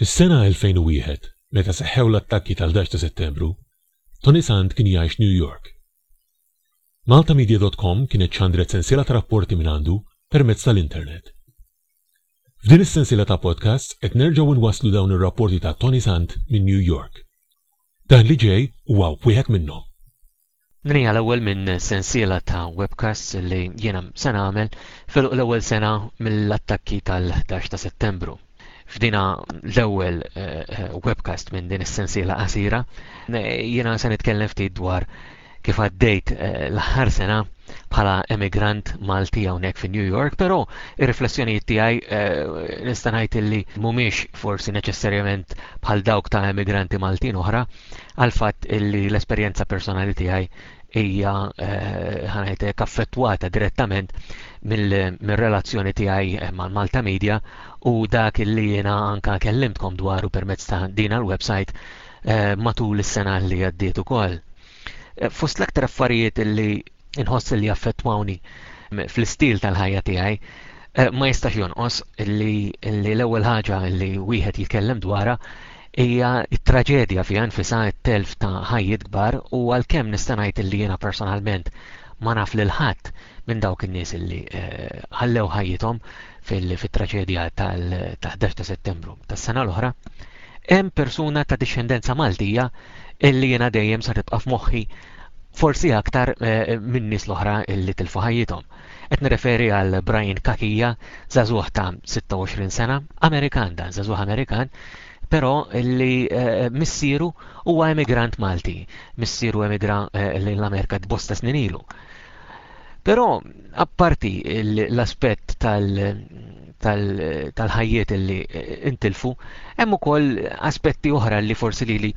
Fis-sena 2001, meta seħħew l-attakki tal-11 ta' Settembru, Tony Sant kien jgħix New York. Maltamedia dot com kienet xandret sensiela ta' rapporti mingħandu permezz tal-internet. F'din is-sensiela ta' podcasts qed nerġgħu nwasslu dawn ir-rapporti ta' Tony Sant minn New York. Dan li ġej huwa wieħed minnhom. Din hija l-ewwel minn sensiela ta' webcasts li jiena se nagħmel f'għeluq l-ewwel sena mill-attakki tal-11 ta' Settembru. F'dina l-ewwel webcast minn din is-sensiela qasira, jiena se nitkellem ftit dwar kif għaddejt eh, l-aħħar sena bħala emigrant Malti hawnhekk fi New York, però ir-riflessjonijiet tiegħi eh, nista' ngħid illi mhumiex forsi neċessarjament bħal dawk ta' emigranti Maltin oħra, għal fatt li l-esperjenza personali tiegħi hija eh, ħanajtek affettwata direttament mill-relazzjoni tiegħi eh, mal-Malta Media u dak li jiena anka kellimtkom dwaru permezz ta' din għal-website eh, matul is-sena li għaddiet ukoll. Fost l-aktar affarijiet li nħoss li affettwawni mm, fl-istil tal-ħajja tiegħi ma jistax jonqos li l-ewwel ħaġa li wieħed jitkellem dwarha Hija traġedja fiha nfisha t-telf ta' ħajjiet kbar u għalkemm nista' ngħid illi jiena personalment ma naf lil ħadd minn dawk in-nies illi ħallew ħajjithom fit-traġedja tal-11 ta' Settembru tas-sena l-oħra, hemm persuna ta' dixxendenza Maltija illi jiena dejjem se tibqa' f'moħħi forsi aktar min-nies l-oħra illi tilfu ħajjithom. Qed nirreferi għal Brian Cachia, żagħżugħ ta' 26 sena, Amerikan dan, żagħżugħ Amerikan, però li eh, missieru huwa emigrant Malti. Missieru emigra eh, l-Amerika bosta snin ilu. Però apparti l-aspett tal-ħajjiet li eh, intilfu, hemm ukoll aspetti oħra li forsi li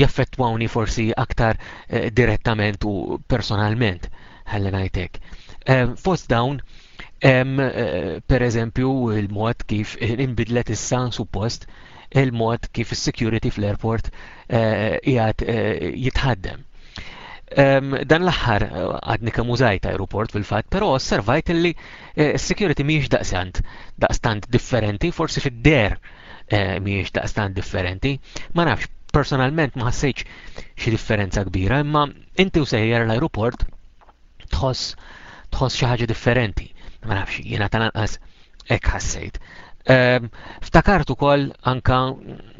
jaffettwawni forsi aktar eh, direttament u personalment. ħalli ngħid hekk. Ehm, fost dawn hemm eh, pereżempju il-mod kif inbidlet issa suppost il-mod kif is-security fl-airport eh, qiegħed eh, jitħaddem. Ehm, dan l-aħħar għadni kemm użajt aeroport fil-fatt, però osservajt li s-security mhijiex daqsant daqstant differenti, forsi fid-der mhijiex daqstant differenti, ma nafx personalment ma ħassejtx xi differenza kbira, imma inti u sejjer l-ajruport tħoss tħoss xi ħaġa differenti. Ma nafx, jiena tal-anqas hekk ħassejt. Ehm, ftakart ukoll anka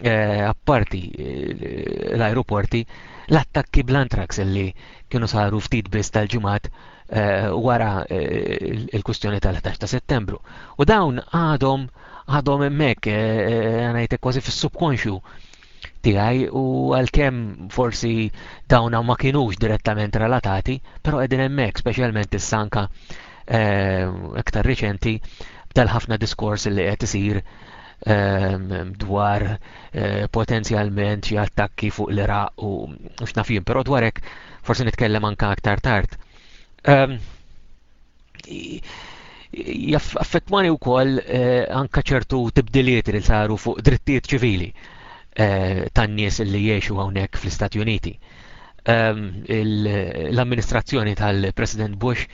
eh, apparti eh, l-ajruporti l-attakki bl-antrax li kienu saru ftit biss tal-ġimgħat eh, wara il-kustjoni tal-11 ta' Settembru. U dawn għadhom għadhom hemmhekk ngħidlek kważi fis-subkonxju tiegħi u għalkemm forsi dawna ma kinux direttament relatati, però qegħdin hemmhekk speċjalment issa anka eh, iktar riċenti tal-ħafna diskors li qed isir eh, dwar eh, potenzjalment xi attakki fuq l-Iraq u x'nafim, però dwar hekk forsi nitkellem anka aktar tard. Ehm, jaffettwani wkoll eh, anke ċertu tibdiliet li saru fuq drittijiet ċivili eh, tan-nies li jgħixu hawnhekk fl-Istati Uniti. Ehm, l-amministrazzjoni tal-President Bush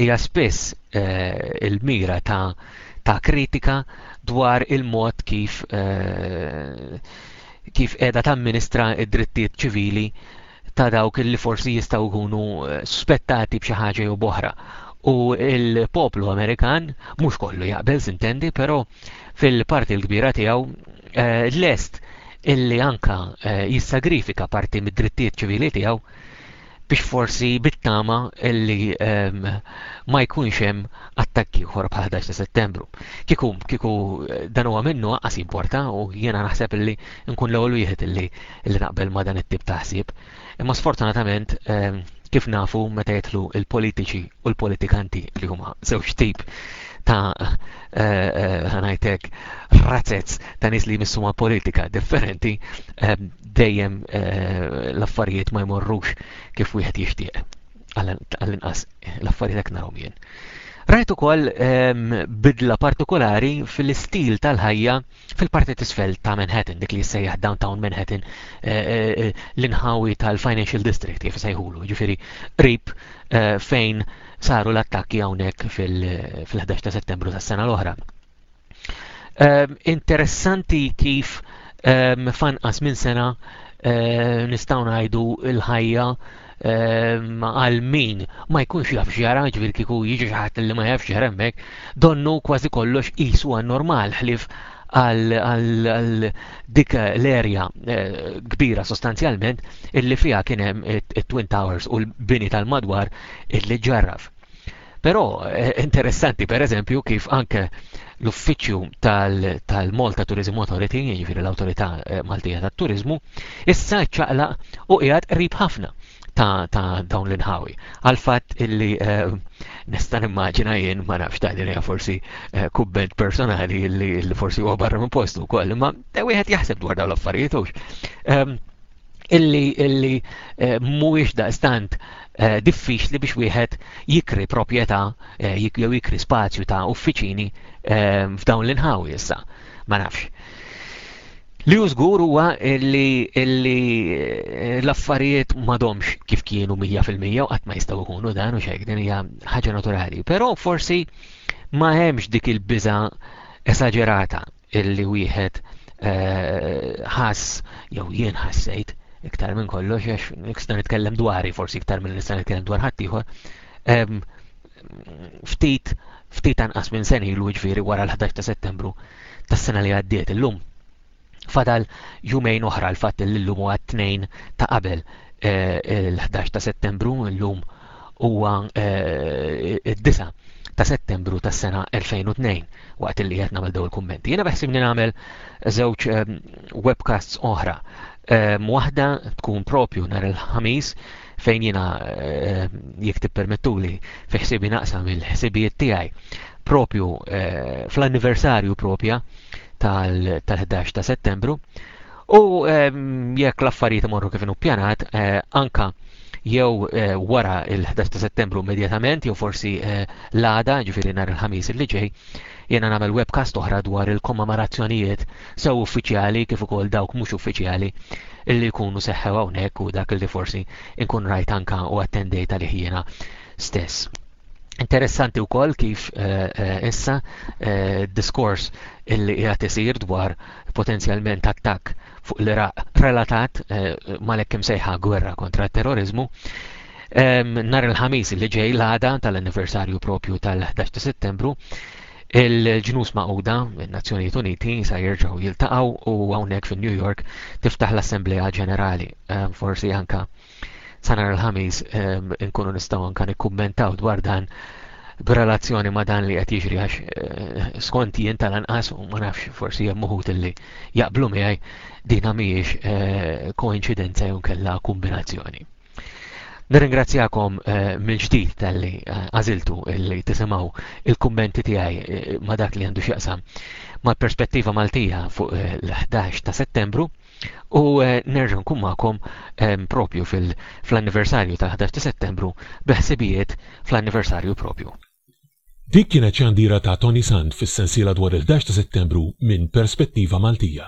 hija spiss eh, il-mira ta' kritika dwar il-mod kif kif qiegħda tamministra d-drittijiet ċivili ta' dawk li forsi jistgħu jkunu suspettati b'xi ħaġa jew b'oħra. U l-poplu Amerikan mhux kollu jaqbel sintendi, però fil-parti l-kbira tiegħu eh, lest illi anka eh, jissagrifika parti mid-drittijiet ċivili tiegħu biex forsi bit-tama li ehm, ma jkunx hemm attakki ieħor bħal 11 ta' Settembru. Kieku kieku eh, dan huwa minnu aqas importa u jiena naħseb li nkun l-ewwel wieħed li li naqbel ma' dan it-tip ta' ħsieb. Imma sfortunatament ehm, kif nafu meta jidħlu il-politiċi u l-politikanti li huma żewġ tip ta' ħanajtek eh, eh, razzez ta' nis li jmissu ma' politika differenti ehm, dejjem eh, l-affarijiet ma jmorrux kif wieħed jixtieq. Għall-inqas l-affarijiet hekk narhom jien. Rajt ukoll ehm, bidla partikolari fil-istil tal-ħajja fil-parti tisfel ta' Manhattan, dik li jissejjaħ downtown Manhattan, eh, eh, l-inħawi tal-Financial District, kif sejħulu, ġifiri rib fejn saru l-attakki hawnhekk fil-11 ta' settembru tas-sena l-oħra. Ehm, interessanti kif ehm, fanqas minn sena ehm, nistgħu ngħidu l-ħajja għal min ma jkunx jaf xjara ġvir kiku jiġi xaħat li ma jaf xjara mek, donnu kważi kollox jisu għan normal ħlif għal dik l-erja eh, kbira sostanzjalment illi fija kienem it-Twin Towers u l-bini tal-madwar illi ġarraf. Però eh, interessanti per eżempju kif anke l-uffiċċju tal-Malta Tourism Authority, jiġifieri l-Awtorità eh, Maltija tat-Turiżmu, issa ċaqlaq u qiegħed qrib ħafna ta', ta dawn l-inħawi. Għal-fatt illi eh, nistan immaġina jien ma nafx ta' dinja forsi eh, kubbent personali illi forsi huwa barra minn postu wkoll, imma wieħed jaħseb dwar dawn l-affarijiet illi illi eh, mhuwiex daqstant eh, diffiċli biex wieħed jikri proprjetà eh, jew jikri spazju ta' uffiċini f'dawn l-inħawi issa. Ma nafx. Li użgur huwa li l-affarijiet madomx kif kienu 100% u qatt ma jistgħu jkunu dan u xejn din hija ħaġa naturali. Però forsi ma hemmx dik il-biża' esaġerata illi wieħed eh, ħass jew jien ħassejt iktar minn kollox għax nista' nitkellem dwari forsi iktar minn nista' nitkellem dwar ħadd ieħor. Ehm, ftit ftit anqas minn sen ilu ġifieri wara l-11 ta' Settembru tas-sena li għaddiet illum. Fadal jumejn oħra l-fatt li llum huwa t-tnejn ta' qabel eh, il-11 ta' Settembru illum lum huwa d-disa' ta' Settembru tas-sena 2002 waqt li qed nagħmel dawn il-kummenti. Jiena beħsibni nagħmel żewġ ehm, webcasts oħra. Ehm, waħda tkun propju nhar il-ħamis fejn jiena ehm, jekk tippermettuli fi ħsibi naqsam il-ħsibijiet tiegħi propju eh, fl-anniversarju propja tal-11 ta' Settembru. U jekk l-affarijiet imorru kif inhu pjanat, eh, anka jew eh, wara il-11 ta' settembru immedjatament, jew forsi eh, l-għada, ġifiri nar il-ħamis li ġej, jena namel webcast oħra dwar il-kommemarazzjonijiet sew uffiċjali kif ukoll dawk mhux uffiċjali illi jkunu seħħew hawnhekk u dak li forsi nkun rajt anka u attendejt għalih jiena stess. Interessanti wkoll kif eh, eh, issa eh, diskors illi qiegħed isir dwar potenzjalment attakk fuq l-Iraq relatat mal-hekk imsejħa gwerra kontra t-terrorizmu. Nar il-ħamis li ġej l-għada tal-anniversarju propju tal-11 ta' settembru, Il-ġnus maquda, il-Nazzjonijiet Uniti, sa jirġaw jiltaqaw u għawnek fin New York tiftaħ l-Assemblea Ġenerali, eh, forsi anka Sa nhar il-Ħamis inkunu nistgħu anke nikkummentaw dwar dan b'relazzjoni ma' dan li qed jiġri għax eh, skont jien tal-anqas u ma nafx forsi hemm uħud li jaqblu miegħi dina mhijiex eh, koinċidenza jew kellha kombinazzjoni. Nirringrazzjakom eh, mill-ġdid tal-li għaziltu li tisimaw il-kummenti tiegħi ma dak li għandu x'jaqsam mal-perspettiva Maltija fuq l-11 ta' Settembru. U eh, nerġa' nkun magħkom ehm, propju fl-anniversarju tal-11 ta' Settembru biħsibijiet fl-anniversarju propju. Dik kienet xandira ta' Tony Sand fis-sensiela dwar il-11 ta' Settembru minn perspettiva Maltija.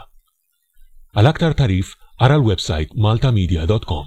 Għal aktar tagħrif ara l-websajt maltamedia.com.